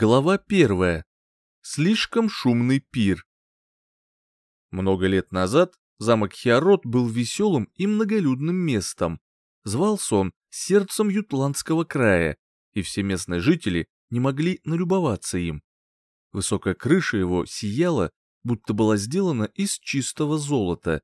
Глава первая. Слишком шумный пир. Много лет назад замок Хиарот был веселым и многолюдным местом. Звался он сердцем Ютландского края, и все местные жители не могли налюбоваться им. Высокая крыша его сияла, будто была сделана из чистого золота.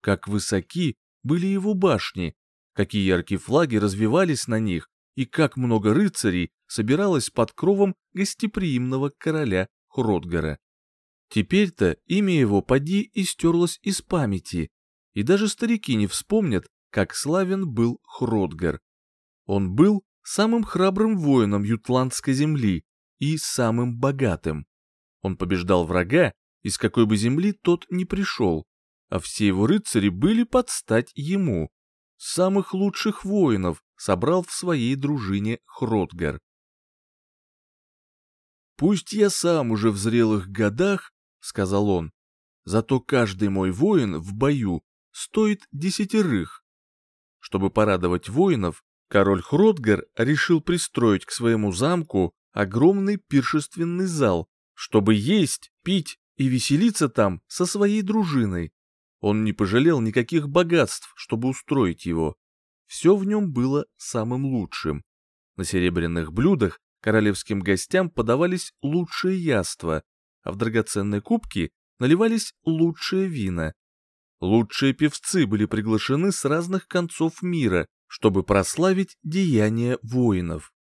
Как высоки были его башни, какие яркие флаги развивались на них, и как много рыцарей собиралось под кровом гостеприимного короля Хродгара. Теперь-то имя его поди и стерлось из памяти, и даже старики не вспомнят, как славен был Хродгар. Он был самым храбрым воином ютландской земли и самым богатым. Он побеждал врага, из какой бы земли тот ни пришел, а все его рыцари были под стать ему. Самых лучших воинов, собрал в своей дружине Хротгар. «Пусть я сам уже в зрелых годах, — сказал он, — зато каждый мой воин в бою стоит десятерых. Чтобы порадовать воинов, король Хротгар решил пристроить к своему замку огромный пиршественный зал, чтобы есть, пить и веселиться там со своей дружиной. Он не пожалел никаких богатств, чтобы устроить его. Все в нем было самым лучшим. На серебряных блюдах королевским гостям подавались лучшие яства, а в драгоценные кубки наливались лучшие вина. Лучшие певцы были приглашены с разных концов мира, чтобы прославить деяния воинов.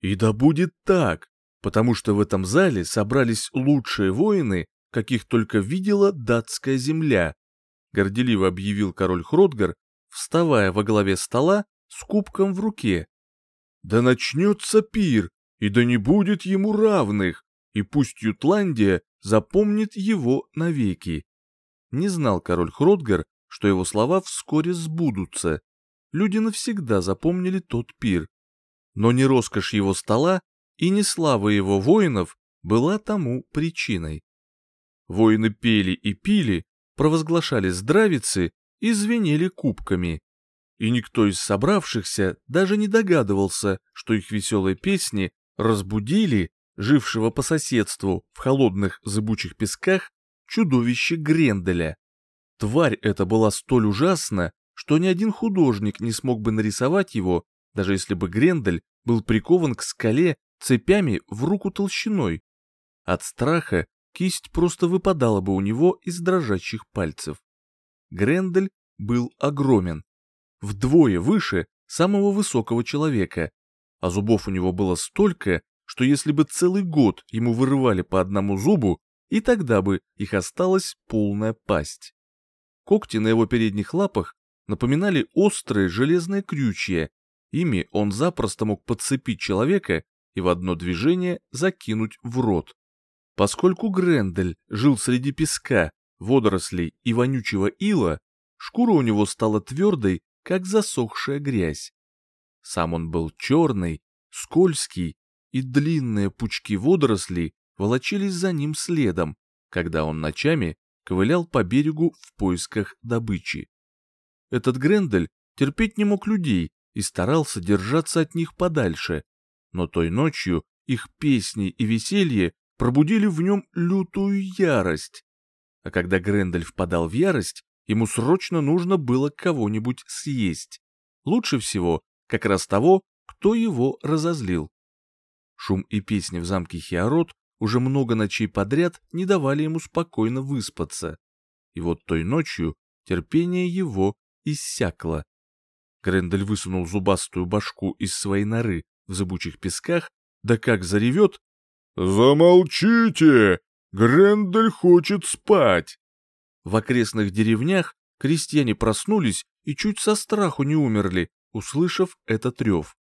И да будет так, потому что в этом зале собрались лучшие воины, каких только видела датская земля, горделиво объявил король Хродгар, вставая во главе стола с кубком в руке. «Да начнется пир, и да не будет ему равных, и пусть Ютландия запомнит его навеки». Не знал король Хродгар, что его слова вскоре сбудутся. Люди навсегда запомнили тот пир. Но не роскошь его стола и не слава его воинов была тому причиной. Воины пели и пили, провозглашали здравицы и звенели кубками. И никто из собравшихся даже не догадывался, что их веселые песни разбудили жившего по соседству в холодных зыбучих песках чудовище Гренделя. Тварь эта была столь ужасна, что ни один художник не смог бы нарисовать его, даже если бы Грендель был прикован к скале цепями в руку толщиной. От страха кисть просто выпадала бы у него из дрожащих пальцев. Грендель был огромен, вдвое выше самого высокого человека, а зубов у него было столько, что если бы целый год ему вырывали по одному зубу, и тогда бы их осталась полная пасть. Когти на его передних лапах напоминали острые железные крючья, ими он запросто мог подцепить человека и в одно движение закинуть в рот. Поскольку Грендель жил среди песка водорослей и вонючего ила, шкура у него стала твердой, как засохшая грязь. Сам он был черный, скользкий, и длинные пучки водорослей волочились за ним следом, когда он ночами ковылял по берегу в поисках добычи. Этот Грендель терпеть не мог людей и старался держаться от них подальше, но той ночью их песни и веселье пробудили в нем лютую ярость. А когда Грендель впадал в ярость, ему срочно нужно было кого-нибудь съесть. Лучше всего как раз того, кто его разозлил. Шум и песни в замке Хиарот уже много ночей подряд не давали ему спокойно выспаться. И вот той ночью терпение его иссякло. Грендель высунул зубастую башку из своей норы в зыбучих песках, да как заревет «Замолчите! Грендель хочет спать!» В окрестных деревнях крестьяне проснулись и чуть со страху не умерли, услышав этот рев.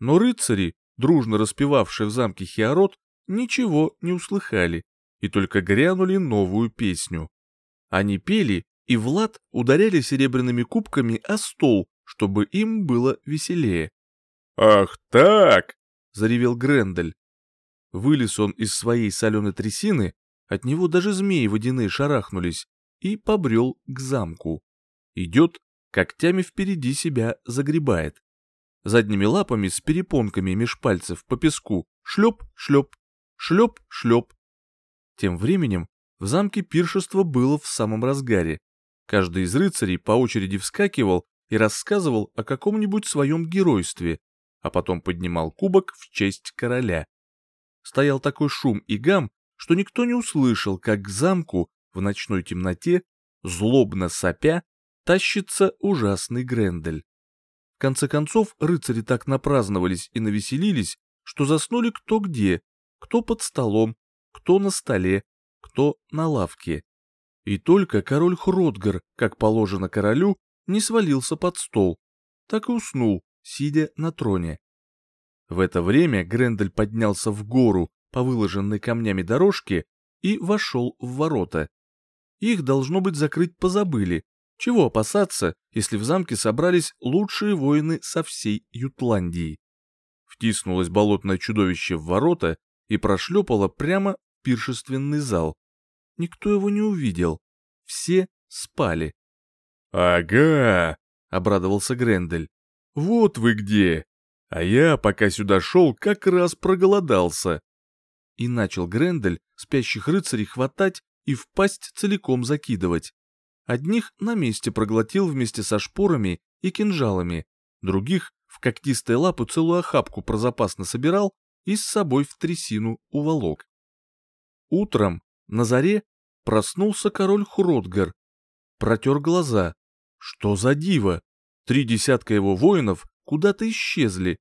Но рыцари, дружно распевавшие в замке Хиарот, ничего не услыхали и только грянули новую песню. Они пели, и Влад ударяли серебряными кубками о стол, чтобы им было веселее. «Ах так!» — заревел Грендель. Вылез он из своей соленой трясины, от него даже змеи водяные шарахнулись, и побрел к замку. Идет, когтями впереди себя загребает. Задними лапами с перепонками меж пальцев по песку шлеп-шлеп. шлеп-шлеп. Тем временем в замке пиршество было в самом разгаре. Каждый из рыцарей по очереди вскакивал и рассказывал о каком-нибудь своем геройстве, а потом поднимал кубок в честь короля. Стоял такой шум и гам, что никто не услышал, как к замку в ночной темноте, злобно сопя, тащится ужасный Грендель. В конце концов, рыцари так напраздновались и навеселились, что заснули кто где, кто под столом, кто на столе, кто на лавке. И только король Хродгар, как положено королю, не свалился под стол, так и уснул, сидя на троне. В это время Грендель поднялся в гору по выложенной камнями дорожке и вошел в ворота. Их, должно быть, закрыть позабыли. Чего опасаться, если в замке собрались лучшие воины со всей Ютландии? Втиснулось болотное чудовище в ворота и прошлепало прямо в пиршественный зал. Никто его не увидел. Все спали. «Ага!» — обрадовался Грендель. «Вот вы где! А я, пока сюда шел, как раз проголодался!» И начал Грендель спящих рыцарей хватать и в пасть целиком закидывать. Одних на месте проглотил вместе со шпорами и кинжалами, других в когтистой лапу целую охапку прозапасно собирал и с собой в трясину уволок. Утром, на заре, проснулся король Хродгар. Протер глаза. Что за диво? Три десятка его воинов куда-то исчезли.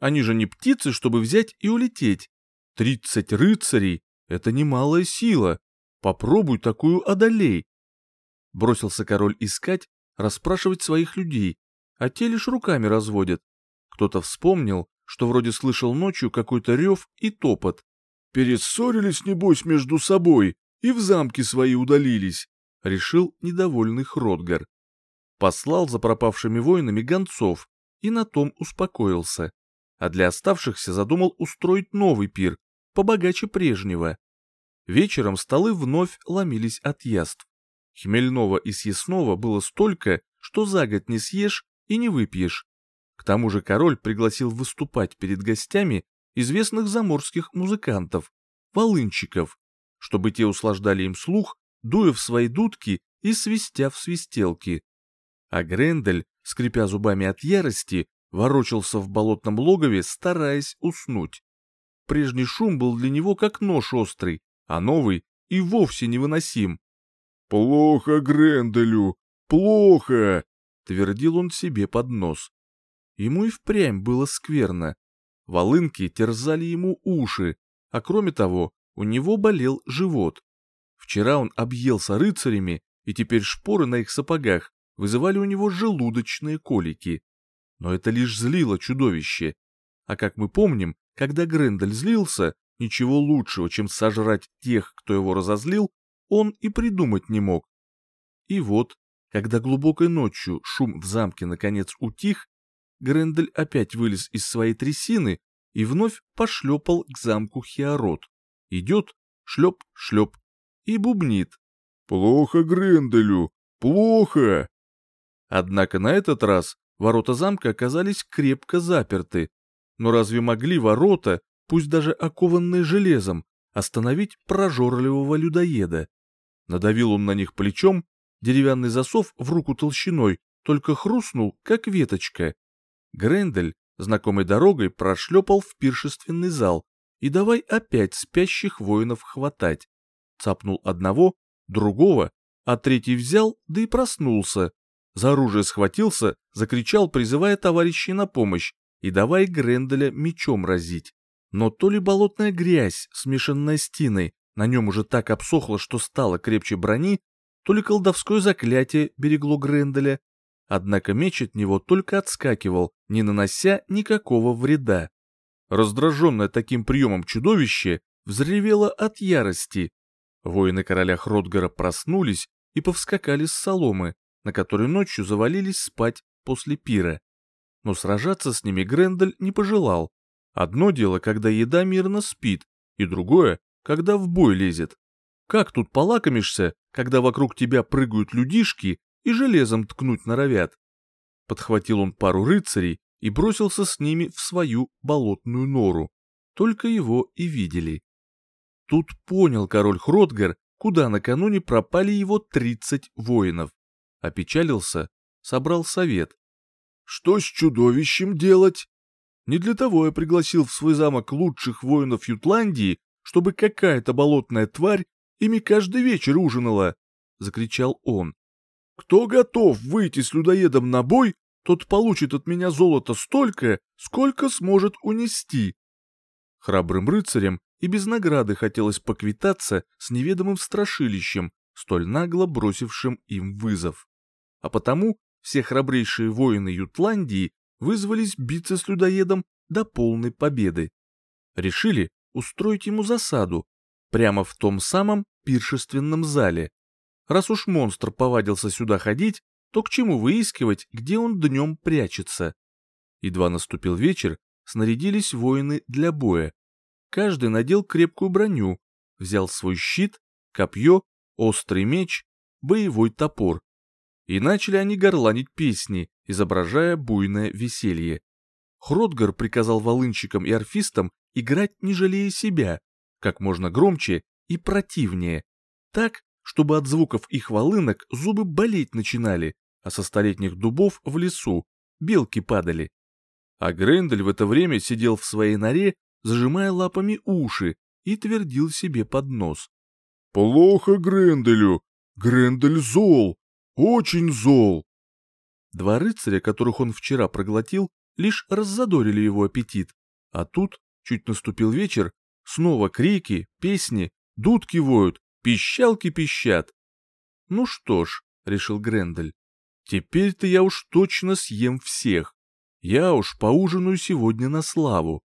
Они же не птицы, чтобы взять и улететь. Тридцать рыцарей — это немалая сила. Попробуй такую одолей. Бросился король искать, расспрашивать своих людей, а те лишь руками разводят. Кто-то вспомнил, что вроде слышал ночью какой-то рев и топот. «Перессорились, небось, между собой и в замки свои удалились», — решил недовольный Хродгар. Послал за пропавшими воинами гонцов и на том успокоился. А для оставшихся задумал устроить новый пир, побогаче прежнего. Вечером столы вновь ломились от яств. Хмельного и съестного было столько, что за год не съешь и не выпьешь. К тому же король пригласил выступать перед гостями известных заморских музыкантов, волынчиков, чтобы те услаждали им слух, дуя в свои дудки и свистя в свистелки. А Грендель, скрипя зубами от ярости, ворочался в болотном логове, стараясь уснуть. Прежний шум был для него как нож острый, а новый и вовсе невыносим. «Плохо Гренделю, плохо!» — твердил он себе под нос. Ему и впрямь было скверно. Волынки терзали ему уши, а кроме того, у него болел живот. Вчера он объелся рыцарями, и теперь шпоры на их сапогах вызывали у него желудочные колики. Но это лишь злило чудовище. А как мы помним, когда Грендель злился, ничего лучшего, чем сожрать тех, кто его разозлил, он и придумать не мог. И вот, когда глубокой ночью шум в замке наконец утих, Грендель опять вылез из своей трясины и вновь пошлепал к замку Хиарот. Идет, шлеп-шлеп, и бубнит. «Плохо Гренделю, плохо!» Однако на этот раз ворота замка оказались крепко заперты. Но разве могли ворота, пусть даже окованные железом, остановить прожорливого людоеда? Надавил он на них плечом, деревянный засов в руку толщиной только хрустнул, как веточка. Грендель, знакомой дорогой, прошлепал в пиршественный зал и давай опять спящих воинов хватать. Цапнул одного, другого, а третий взял, да и проснулся. За оружие схватился, закричал, призывая товарищей на помощь, и давай Гренделя мечом разить. Но то ли болотная грязь, смешанная с тиной, на нем уже так обсохло, что стало крепче брони, то ли колдовское заклятие берегло Гренделя, однако меч от него только отскакивал, не нанося никакого вреда. Раздраженное таким приемом чудовище взревело от ярости. Воины короля Хродгара проснулись и повскакали с соломы, на которой ночью завалились спать после пира. Но сражаться с ними Грендель не пожелал. Одно дело, когда еда мирно спит, и другое, когда в бой лезет. Как тут полакомишься, когда вокруг тебя прыгают людишки и железом ткнуть норовят? Подхватил он пару рыцарей и бросился с ними в свою болотную нору. Только его и видели. Тут понял король Хротгар, куда накануне пропали его 30 воинов. Опечалился, собрал совет. Что с чудовищем делать? Не для того я пригласил в свой замок лучших воинов Ютландии, чтобы какая-то болотная тварь ими каждый вечер ужинала, — закричал он. Кто готов выйти с людоедом на бой, тот получит от меня золото столько, сколько сможет унести. Храбрым рыцарям и без награды хотелось поквитаться с неведомым страшилищем, столь нагло бросившим им вызов. А потому все храбрейшие воины Ютландии вызвались биться с людоедом до полной победы. Решили устроить ему засаду прямо в том самом пиршественном зале. Раз уж монстр повадился сюда ходить, то к чему выискивать, где он днем прячется? Едва наступил вечер, снарядились воины для боя. Каждый надел крепкую броню, взял свой щит, копье, острый меч, боевой топор. И начали они горланить песни, изображая буйное веселье. Хротгар приказал волынщикам и орфистам играть не жалея себя, как можно громче и противнее, так, чтобы от звуков их волынок зубы болеть начинали, а со столетних дубов в лесу белки падали. А Грендель в это время сидел в своей норе, зажимая лапами уши, и твердил себе под нос. «Плохо Гренделю! Грендель зол! Очень зол!» Два рыцаря, которых он вчера проглотил, лишь раззадорили его аппетит, а тут, чуть наступил вечер, снова крики, песни, дудки воют, пищалки пищат. «Ну что ж», — решил Грендель, — «теперь-то я уж точно съем всех. Я уж поужинаю сегодня на славу».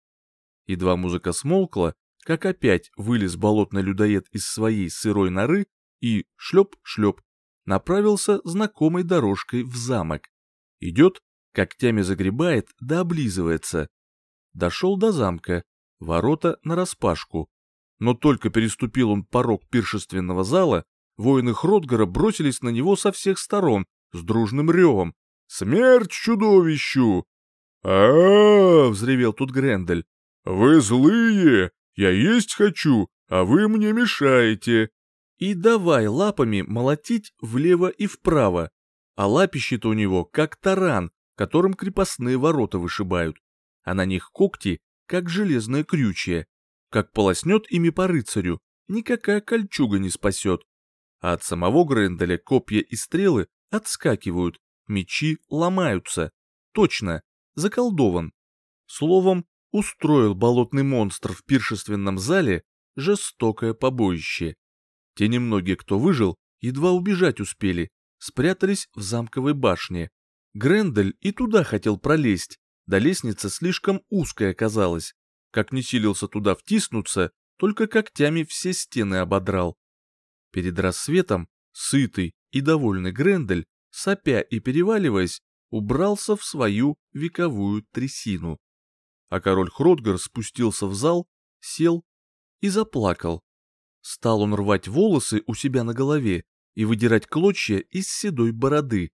Едва музыка смолкла, как опять вылез болотный людоед из своей сырой норы и, шлеп-шлеп, направился знакомой дорожкой в замок. Идет, когтями загребает да облизывается. Дошел до замка, ворота нараспашку. Но только переступил он порог пиршественного зала, воины Хротгара бросились на него со всех сторон с дружным ревом. «Смерть чудовищу!» а, -а, -а взревел тут Грендель. «Вы злые! Я есть хочу, а вы мне мешаете!» И давай лапами молотить влево и вправо, а лапище-то у него как таран, которым крепостные ворота вышибают, а на них когти, как железное крючье. Как полоснет ими по рыцарю, никакая кольчуга не спасет. А от самого Гренделя копья и стрелы отскакивают, мечи ломаются. Точно, заколдован. Словом, устроил болотный монстр в пиршественном зале жестокое побоище. Те немногие, кто выжил, едва убежать успели, спрятались в замковой башне. Грендель и туда хотел пролезть, да лестница слишком узкая оказалась. Как не силился туда втиснуться, только когтями все стены ободрал. Перед рассветом, сытый и довольный Грендель, сопя и переваливаясь, убрался в свою вековую трясину. А король Хротгар спустился в зал, сел и заплакал. Стал он рвать волосы у себя на голове и выдирать клочья из седой бороды.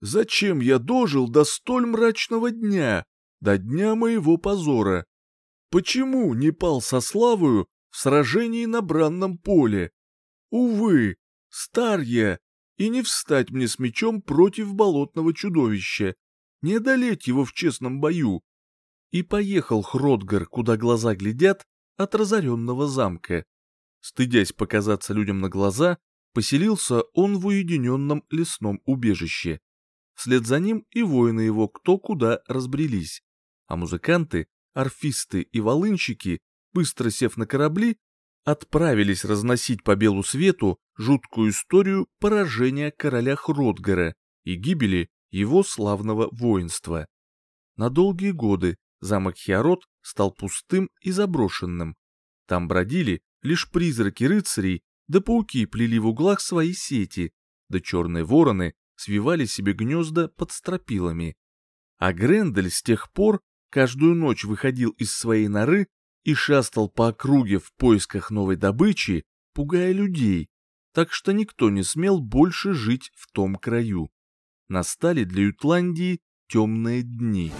«Зачем я дожил до столь мрачного дня, до дня моего позора? Почему не пал со славою в сражении на бранном поле? Увы, стар я, и не встать мне с мечом против болотного чудовища, не одолеть его в честном бою. И поехал Хродгар, куда глаза глядят, от разоренного замка. Стыдясь показаться людям на глаза, поселился он в уединенном лесном убежище. Вслед за ним и воины его кто куда разбрелись, а музыканты орфисты и волынщики, быстро сев на корабли, отправились разносить по белу свету жуткую историю поражения короля Хродгара и гибели его славного воинства. На долгие годы замок Хиарот стал пустым и заброшенным. Там бродили лишь призраки рыцарей, да пауки плели в углах свои сети, да черные вороны свивали себе гнезда под стропилами. А Грендель с тех пор каждую ночь выходил из своей норы и шастал по округе в поисках новой добычи, пугая людей, так что никто не смел больше жить в том краю. Настали для Ютландии темные дни.